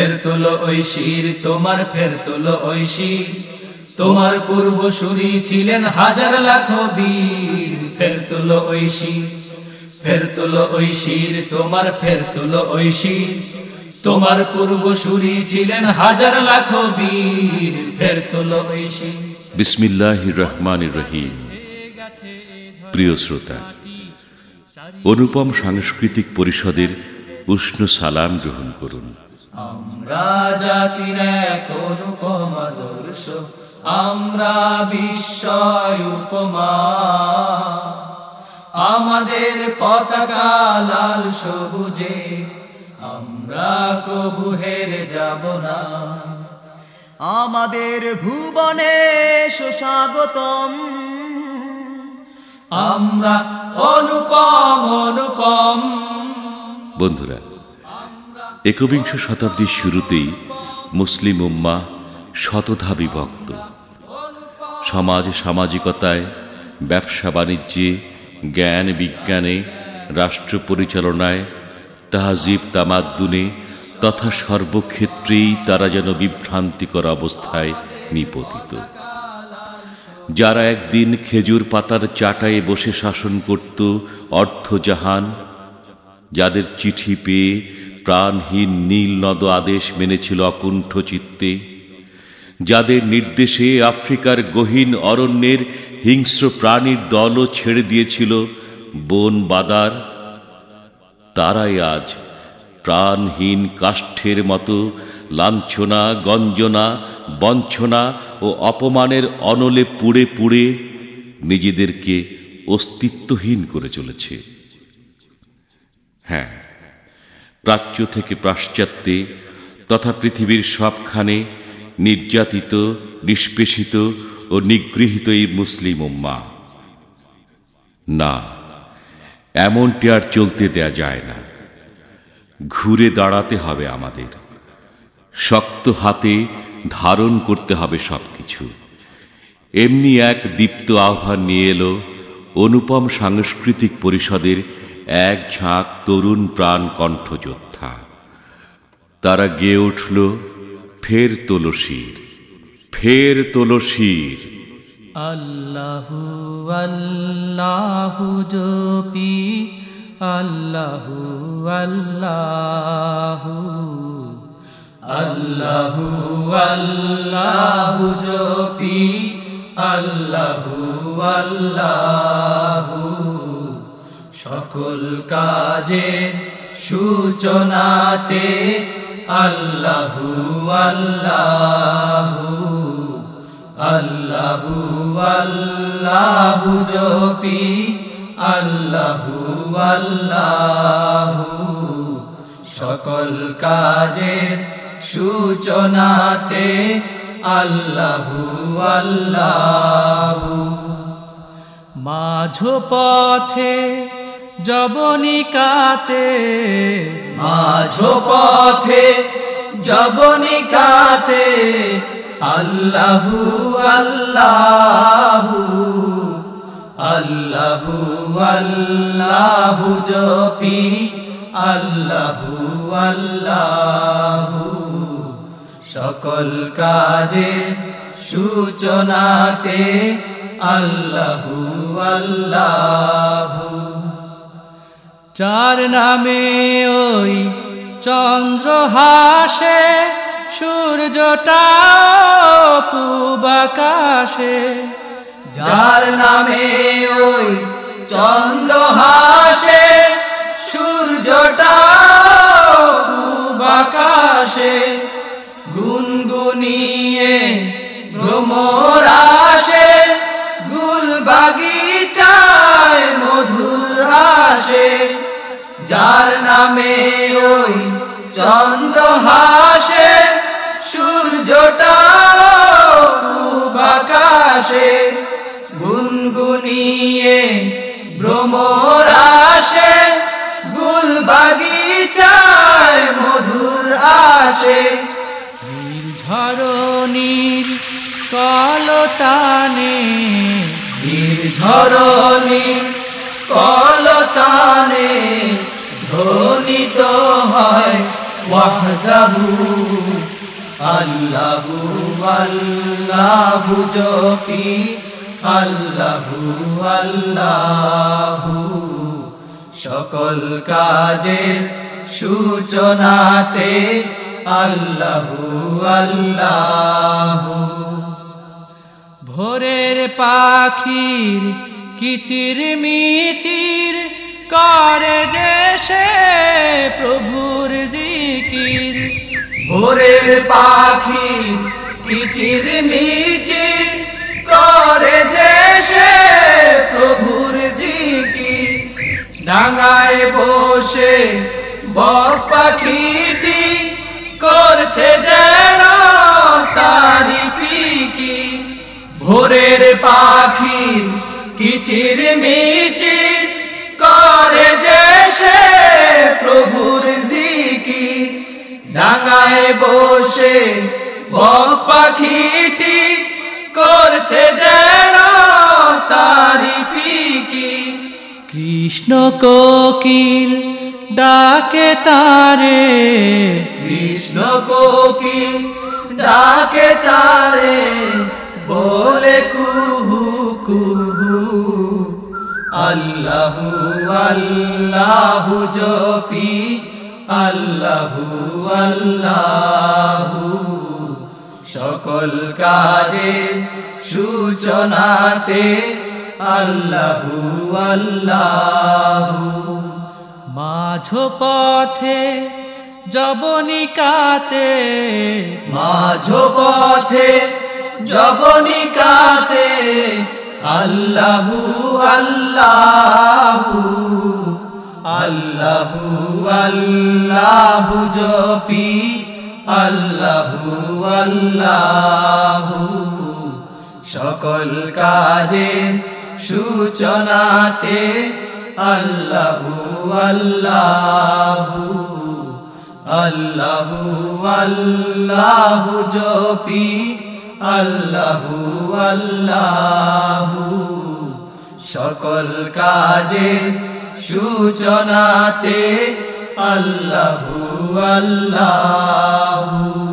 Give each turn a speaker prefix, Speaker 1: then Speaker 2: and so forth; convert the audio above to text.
Speaker 1: ফের তোলো ওই শির, তোমার ফের তোলো ওই তোমার পূর্ব সুরি ছিলেন হাজার লাখ বীর। ফের তোলো ওই ফের তোলো ওই শির, তোমার ফের তোলো ওই তোমার পূর্ব সুরি ছিলেন হাজার লাখ বীর। ফের তোলো ওই
Speaker 2: বিসমিল্লাহ রহমান রহিম। প্রিয় শ্রোতা, অনুপম সাংস্কৃতিক পরিষদের উষ্ণ সালাম গ্রহণ করুন।
Speaker 1: আমরা জাতির এক অনুপম আদর্শ আমরা বিস্ময় উপমা। আমাদের পতাকা লাল সবুজে, আমরা কবু হেরে যাব না।
Speaker 3: আমাদের ভুবনে সুস্বাগতম।
Speaker 1: আমরা অনুপম অনুপম।
Speaker 2: বন্ধুরা একবিংশ শতাব্দীর শুরুতেই মুসলিম উম্মা শতধা বিভক্ত সমাজ সামাজিকতায়, ব্যবসা বাণিজ্যে, জ্ঞান বিজ্ঞানে, রাষ্ট্র পরিচালনায়, তাহাজিব তামাদ্দুনে তথা সর্বক্ষেত্রেই তারা যেন বিভ্রান্তিকর অবস্থায় নিপতিত। যারা একদিন খেজুর পাতার চাটায়ে বসে শাসন করত অর্থজাহান যাদের চিঠি পেয়ে প্রাণহীন নীল নদ আদেশ মেনেছিল অকুণ্ঠ চিত্তে, যাদের নির্দেশে আফ্রিকার গহীন অরণ্যের হিংস্র প্রাণীর দলও ছেড়ে দিয়েছিল বন বাদার তারাই আজ প্রাণহীন কাষ্ঠের মতো লাঞ্ছনা, গঞ্জনা, বঞ্চনা ও অপমানের অনলে পুড়ে পুড়ে নিজেদেরকে অস্তিত্বহীন করে চলেছে। হ্যাঁ প্রাচ্য থেকে পাশ্চাত্যে তথা পৃথিবীর সবখানে নির্যাতিত, নিষ্পেষিত ও নিগৃহীত এই মুসলিম উম্মা। না, এমনটি আর চলতে দেয়া যায় না। ঘুরে দাঁড়াতে হবে আমাদের। শক্ত হাতে ধারণ করতে হবে সবকিছু। এমনি এক দীপ্ত আহ্বান নিয়ে এলো অনুপম সাংস্কৃতিক পরিষদের এক ঝাঁক তরুণ প্রাণ কণ্ঠযোদ্ধা। তারা গেয়ে উঠল, ফের তোলসির ফের তোলসির।
Speaker 1: আল্লাহু আল্লাহু জপি আল্লাহু আল্লাহু। আল্লাহু আল্লাহু জপি আল্লাহু আল্লাহু। সকল কাজের সূচনাতে আল্লাহু আল্লাহু আল্লাহু আল্লাহু জপি, আল্লাহু আল্লাহু। সকল কাজের সূচনাতে আল্লাহু আল্লাহু। মাঝ পথে জবনিকাতে মাঝ পথে জবনিকাতে আল্লাহু আল্লাহু আল্লাহু আল্লাহু জপি, আল্লাহু আল্লাহু। সকল কাজের সূচনাতে আল্লাহু আল্লাহু। চার নামে ওই চন্দ্র হাসে, সূর্যটা পূবাকাশে যার নামে ওই চন্দ্র হাসে, সূর্যটা পূবাকাশে গুনগুনিয়ে ভ্রমর আসে গুল মধুর আসে। যার নামে ওই চন্দ্র ওয়াহদাহু, আল্লাহু আল্লাহু জপি সকল কাজের সূচনাতে আল্লাহু আল্লাহু।
Speaker 4: ভোরের পাখির কিচির মিচির করে যে সে
Speaker 1: পাখি কিচির মিচির করে যে সে প্রভুর জিকির? ডাঙায় বসে বক পাখিটি করছে যেন তারি ফিকি ভোরের পাখির কিচির মিচির করছে যেন তারি ফিকি।
Speaker 4: কৃষ্ণ কোকিল ডাকে তারে।
Speaker 1: কৃষ্ণ কোকিল ডাকে তারে বলে কুহু কুহু। আল্লাহু আল্লাহু জপি আল্লাহু আল্লাহু। সকল কাজের সূচনাতে আল্লাহু আল্লাহু।
Speaker 4: মাঝ পথে জবনিকাতে
Speaker 1: মাঝ পথে জবনিকাতে আল্লাহু আল্লাহু। আল্লাহু আল্লাহু জপি আল্লাহু আল্লাহু। সকল কাজের সূচনাতে আল্লাহু আল্লাহু আল্লাহু আল্লাহু জপি, আল্লাহু আল্লাহু। সকল কাজের সূচনাতে আল্লাহু আল্লাহু।